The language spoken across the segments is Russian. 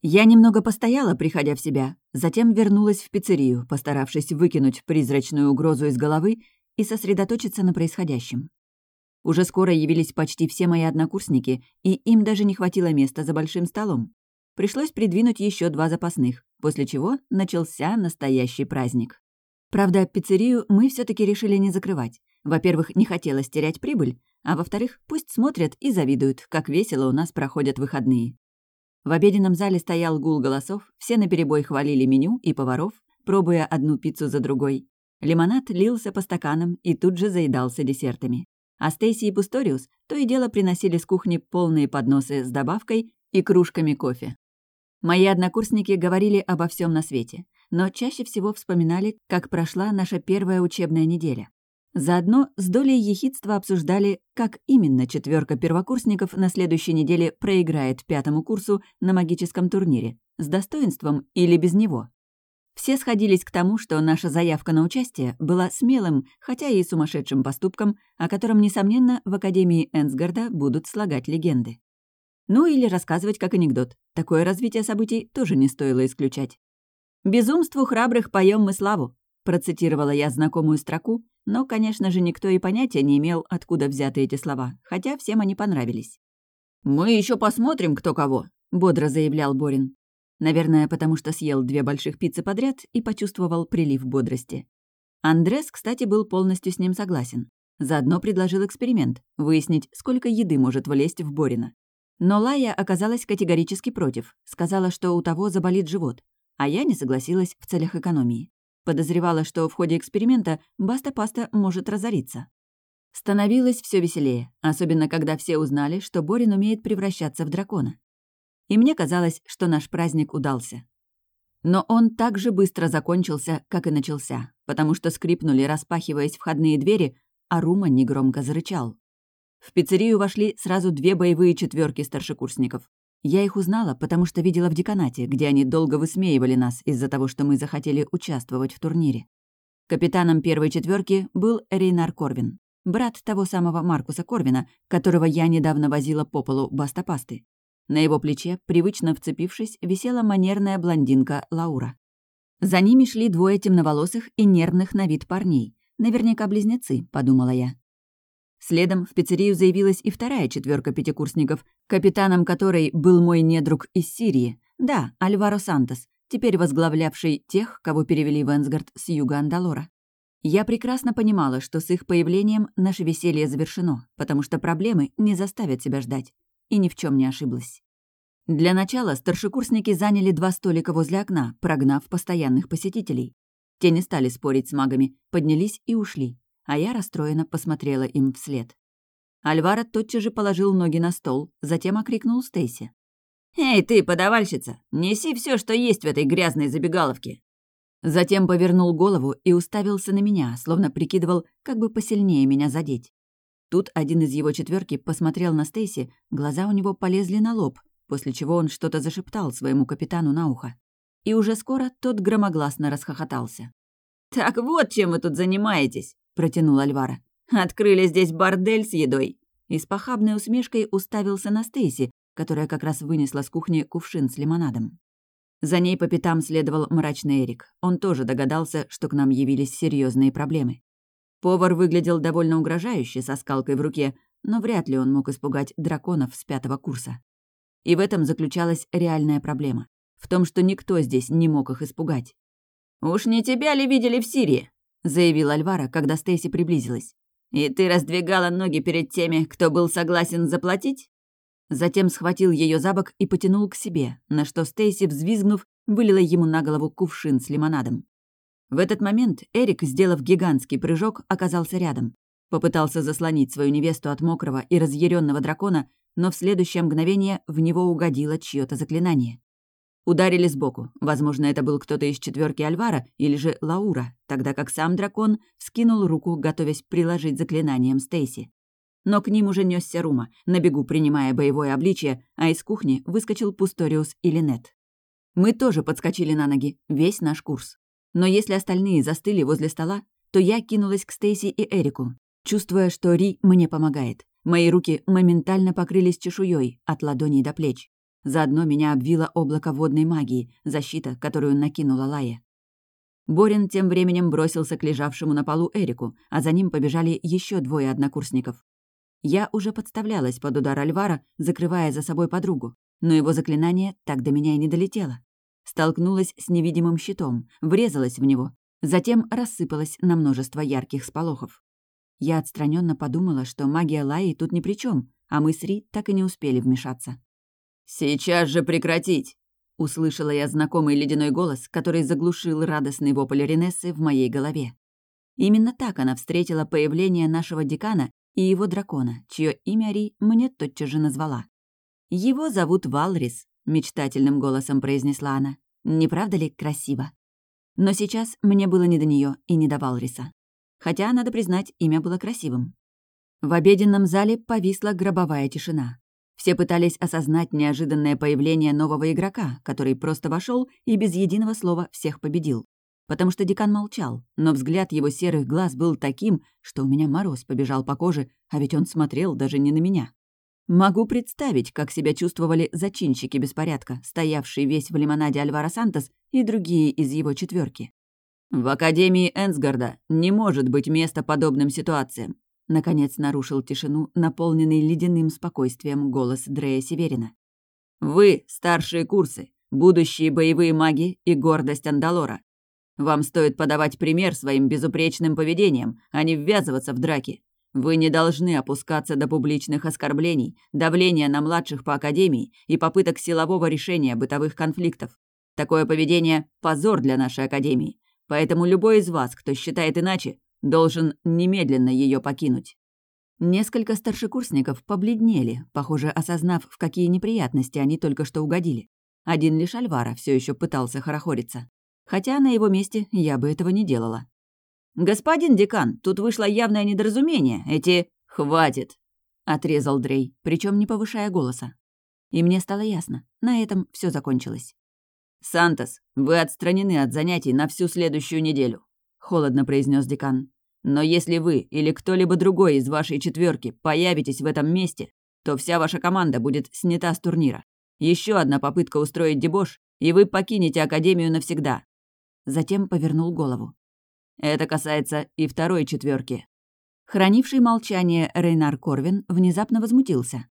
Я немного постояла, приходя в себя, затем вернулась в пиццерию, постаравшись выкинуть призрачную угрозу из головы и сосредоточиться на происходящем. Уже скоро явились почти все мои однокурсники, и им даже не хватило места за большим столом. Пришлось придвинуть еще два запасных, после чего начался настоящий праздник. Правда, пиццерию мы все таки решили не закрывать. Во-первых, не хотелось терять прибыль, а во-вторых, пусть смотрят и завидуют, как весело у нас проходят выходные. В обеденном зале стоял гул голосов, все наперебой хвалили меню и поваров, пробуя одну пиццу за другой. Лимонад лился по стаканам и тут же заедался десертами. А Стейси и Пусториус то и дело приносили с кухни полные подносы с добавкой и кружками кофе. Мои однокурсники говорили обо всем на свете, но чаще всего вспоминали, как прошла наша первая учебная неделя. Заодно с долей ехидства обсуждали, как именно четверка первокурсников на следующей неделе проиграет пятому курсу на магическом турнире, с достоинством или без него. Все сходились к тому, что наша заявка на участие была смелым, хотя и сумасшедшим поступком, о котором, несомненно, в Академии Энсгарда будут слагать легенды. Ну или рассказывать как анекдот. Такое развитие событий тоже не стоило исключать. «Безумству храбрых поем мы славу», процитировала я знакомую строку, но, конечно же, никто и понятия не имел, откуда взяты эти слова, хотя всем они понравились. «Мы еще посмотрим, кто кого», — бодро заявлял Борин. Наверное, потому что съел две больших пиццы подряд и почувствовал прилив бодрости. Андрес, кстати, был полностью с ним согласен. Заодно предложил эксперимент — выяснить, сколько еды может влезть в Борина. Но Лая оказалась категорически против, сказала, что у того заболит живот, а я не согласилась в целях экономии. Подозревала, что в ходе эксперимента Баста-Паста может разориться. Становилось все веселее, особенно когда все узнали, что Борин умеет превращаться в дракона. И мне казалось, что наш праздник удался. Но он так же быстро закончился, как и начался, потому что скрипнули, распахиваясь входные двери, а Рума негромко зарычал. В пиццерию вошли сразу две боевые четверки старшекурсников. Я их узнала, потому что видела в деканате, где они долго высмеивали нас из-за того, что мы захотели участвовать в турнире. Капитаном первой четверки был Рейнар Корвин, брат того самого Маркуса Корвина, которого я недавно возила по полу бастопасты. На его плече, привычно вцепившись, висела манерная блондинка Лаура. За ними шли двое темноволосых и нервных на вид парней. Наверняка близнецы, подумала я. Следом в пиццерию заявилась и вторая четверка пятикурсников, капитаном которой был мой недруг из Сирии, да, Альваро Сантос, теперь возглавлявший тех, кого перевели в Энсгард с юга Андалора. Я прекрасно понимала, что с их появлением наше веселье завершено, потому что проблемы не заставят себя ждать. И ни в чем не ошиблась. Для начала старшекурсники заняли два столика возле окна, прогнав постоянных посетителей. Те не стали спорить с магами, поднялись и ушли, а я расстроенно посмотрела им вслед. Альвара тотчас же положил ноги на стол, затем окрикнул Стейси. «Эй, ты, подавальщица, неси все, что есть в этой грязной забегаловке!» Затем повернул голову и уставился на меня, словно прикидывал, как бы посильнее меня задеть. Тут один из его четверки посмотрел на Стейси, глаза у него полезли на лоб, после чего он что-то зашептал своему капитану на ухо. И уже скоро тот громогласно расхохотался. «Так вот чем вы тут занимаетесь!» Протянул Альвара. «Открыли здесь бордель с едой!» И с похабной усмешкой уставился на Стейси, которая как раз вынесла с кухни кувшин с лимонадом. За ней по пятам следовал мрачный Эрик. Он тоже догадался, что к нам явились серьезные проблемы. Повар выглядел довольно угрожающе, со скалкой в руке, но вряд ли он мог испугать драконов с пятого курса. И в этом заключалась реальная проблема. В том, что никто здесь не мог их испугать. «Уж не тебя ли видели в Сирии?» — заявил Альвара, когда Стейси приблизилась. «И ты раздвигала ноги перед теми, кто был согласен заплатить?» Затем схватил ее за бок и потянул к себе, на что Стейси, взвизгнув, вылила ему на голову кувшин с лимонадом. В этот момент Эрик, сделав гигантский прыжок, оказался рядом. Попытался заслонить свою невесту от мокрого и разъяренного дракона, но в следующее мгновение в него угодило чье-то заклинание. Ударили сбоку. Возможно, это был кто-то из четверки Альвара или же Лаура, тогда как сам дракон вскинул руку, готовясь приложить заклинанием Стейси. Но к ним уже несся Рума, на бегу принимая боевое обличие, а из кухни выскочил Пусториус и Линет. Мы тоже подскочили на ноги, весь наш курс. Но если остальные застыли возле стола, то я кинулась к Стейси и Эрику, чувствуя, что Ри мне помогает. Мои руки моментально покрылись чешуей от ладоней до плеч. Заодно меня обвило облако водной магии, защита, которую накинула Лая. Борин тем временем бросился к лежавшему на полу Эрику, а за ним побежали еще двое однокурсников. Я уже подставлялась под удар Альвара, закрывая за собой подругу, но его заклинание так до меня и не долетело. Столкнулась с невидимым щитом, врезалась в него, затем рассыпалась на множество ярких сполохов. Я отстраненно подумала, что магия Лаи тут ни при чем, а мы с Ри так и не успели вмешаться. «Сейчас же прекратить!» Услышала я знакомый ледяной голос, который заглушил радостный вопль Ренессы в моей голове. Именно так она встретила появление нашего декана и его дракона, чье имя Ри мне тотчас же назвала. «Его зовут Валрис», — мечтательным голосом произнесла она. «Не правда ли красиво?» Но сейчас мне было не до нее и не до Валриса. Хотя, надо признать, имя было красивым. В обеденном зале повисла гробовая тишина. Все пытались осознать неожиданное появление нового игрока, который просто вошел и без единого слова всех победил. Потому что декан молчал, но взгляд его серых глаз был таким, что у меня мороз побежал по коже, а ведь он смотрел даже не на меня. Могу представить, как себя чувствовали зачинщики беспорядка, стоявшие весь в лимонаде Альвара Сантос и другие из его четверки. «В Академии Энсгарда не может быть места подобным ситуациям. Наконец нарушил тишину, наполненный ледяным спокойствием голос Дрея Северина. «Вы, старшие курсы, будущие боевые маги и гордость Андалора. Вам стоит подавать пример своим безупречным поведением, а не ввязываться в драки. Вы не должны опускаться до публичных оскорблений, давления на младших по Академии и попыток силового решения бытовых конфликтов. Такое поведение – позор для нашей Академии. Поэтому любой из вас, кто считает иначе, Должен немедленно ее покинуть. Несколько старшекурсников побледнели, похоже, осознав, в какие неприятности они только что угодили. Один лишь Альвара все еще пытался хорохориться. Хотя на его месте я бы этого не делала. «Господин декан, тут вышло явное недоразумение. Эти... Хватит!» — отрезал Дрей, причем не повышая голоса. И мне стало ясно, на этом все закончилось. «Сантос, вы отстранены от занятий на всю следующую неделю холодно произнес декан. Но если вы или кто-либо другой из вашей четверки появитесь в этом месте, то вся ваша команда будет снята с турнира. Еще одна попытка устроить дебош, и вы покинете Академию навсегда. Затем повернул голову. Это касается и второй четверки. Хранивший молчание Рейнар Корвин внезапно возмутился.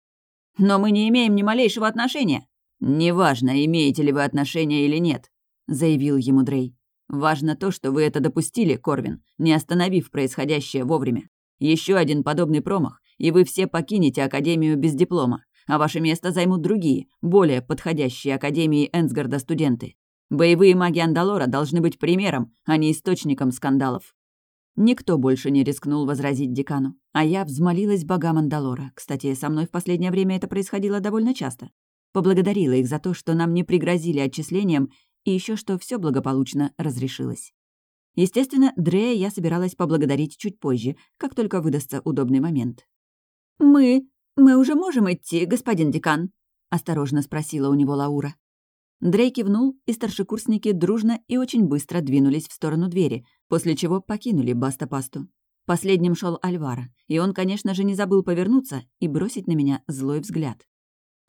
«Но мы не имеем ни малейшего отношения». «Неважно, имеете ли вы отношения или нет», — заявил ему Дрей. Важно то, что вы это допустили, Корвин, не остановив происходящее вовремя. Еще один подобный промах, и вы все покинете Академию без диплома, а ваше место займут другие, более подходящие Академии Энсгарда студенты. Боевые маги Андалора должны быть примером, а не источником скандалов. Никто больше не рискнул возразить декану, а я взмолилась богам Андалора. Кстати, со мной в последнее время это происходило довольно часто. Поблагодарила их за то, что нам не пригрозили отчислением и еще что все благополучно разрешилось. Естественно, Дрея я собиралась поблагодарить чуть позже, как только выдастся удобный момент. «Мы... мы уже можем идти, господин декан?» — осторожно спросила у него Лаура. Дрей кивнул, и старшекурсники дружно и очень быстро двинулись в сторону двери, после чего покинули Бастапасту. Последним шел Альвара, и он, конечно же, не забыл повернуться и бросить на меня злой взгляд.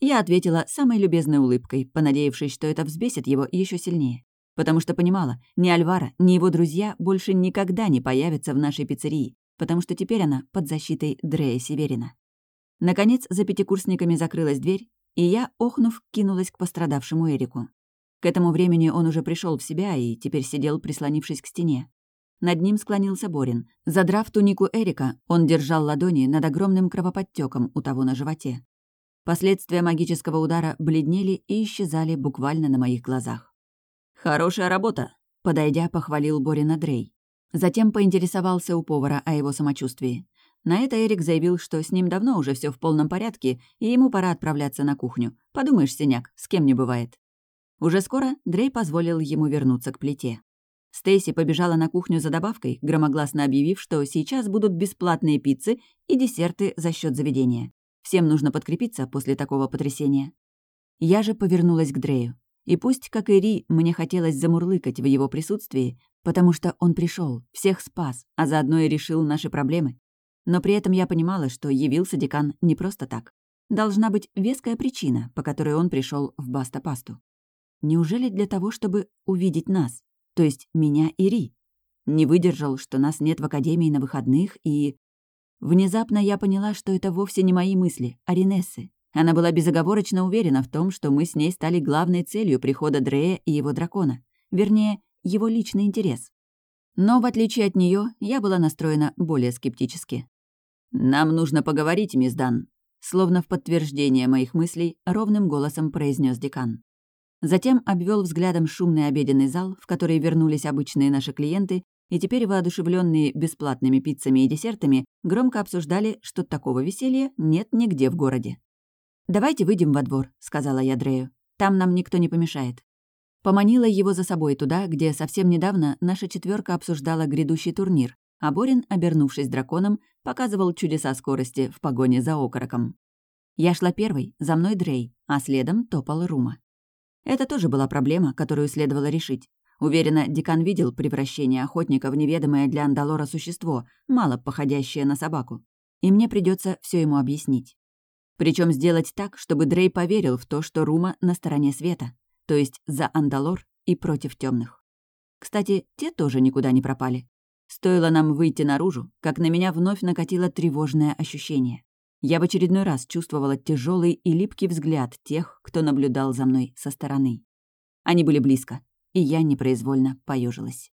Я ответила самой любезной улыбкой, понадеявшись, что это взбесит его еще сильнее. Потому что понимала, ни Альвара, ни его друзья больше никогда не появятся в нашей пиццерии, потому что теперь она под защитой Дрея Северина. Наконец, за пятикурсниками закрылась дверь, и я, охнув, кинулась к пострадавшему Эрику. К этому времени он уже пришел в себя и теперь сидел, прислонившись к стене. Над ним склонился Борин. Задрав тунику Эрика, он держал ладони над огромным кровоподтеком у того на животе. Последствия магического удара бледнели и исчезали буквально на моих глазах. «Хорошая работа!» — подойдя, похвалил Борина Дрей. Затем поинтересовался у повара о его самочувствии. На это Эрик заявил, что с ним давно уже все в полном порядке, и ему пора отправляться на кухню. Подумаешь, синяк, с кем не бывает. Уже скоро Дрей позволил ему вернуться к плите. Стейси побежала на кухню за добавкой, громогласно объявив, что сейчас будут бесплатные пиццы и десерты за счет заведения. Всем нужно подкрепиться после такого потрясения. Я же повернулась к Дрею. И пусть, как и Ри, мне хотелось замурлыкать в его присутствии, потому что он пришел, всех спас, а заодно и решил наши проблемы. Но при этом я понимала, что явился декан не просто так. Должна быть веская причина, по которой он пришел в Баста-Пасту. Неужели для того, чтобы увидеть нас? То есть меня и Ри? Не выдержал, что нас нет в Академии на выходных, и... Внезапно я поняла, что это вовсе не мои мысли, а Ринессы. Она была безоговорочно уверена в том, что мы с ней стали главной целью прихода Дрея и его дракона. Вернее, его личный интерес. Но, в отличие от нее, я была настроена более скептически. «Нам нужно поговорить, мисс Дан», словно в подтверждение моих мыслей, ровным голосом произнес декан. Затем обвел взглядом шумный обеденный зал, в который вернулись обычные наши клиенты, и теперь, воодушевленные бесплатными пиццами и десертами, громко обсуждали, что такого веселья нет нигде в городе. «Давайте выйдем во двор», — сказала я Дрею. «Там нам никто не помешает». Поманила его за собой туда, где совсем недавно наша четверка обсуждала грядущий турнир, а Борин, обернувшись драконом, показывал чудеса скорости в погоне за окороком. Я шла первой, за мной Дрей, а следом топал Рума. Это тоже была проблема, которую следовало решить. Уверена, декан видел превращение охотника в неведомое для Андалора существо, мало походящее на собаку. И мне придется все ему объяснить. Причем сделать так, чтобы Дрей поверил в то, что Рума на стороне света, то есть за Андалор и против темных. Кстати, те тоже никуда не пропали. Стоило нам выйти наружу, как на меня вновь накатило тревожное ощущение. Я в очередной раз чувствовала тяжелый и липкий взгляд тех, кто наблюдал за мной со стороны. Они были близко, и я непроизвольно поежилась.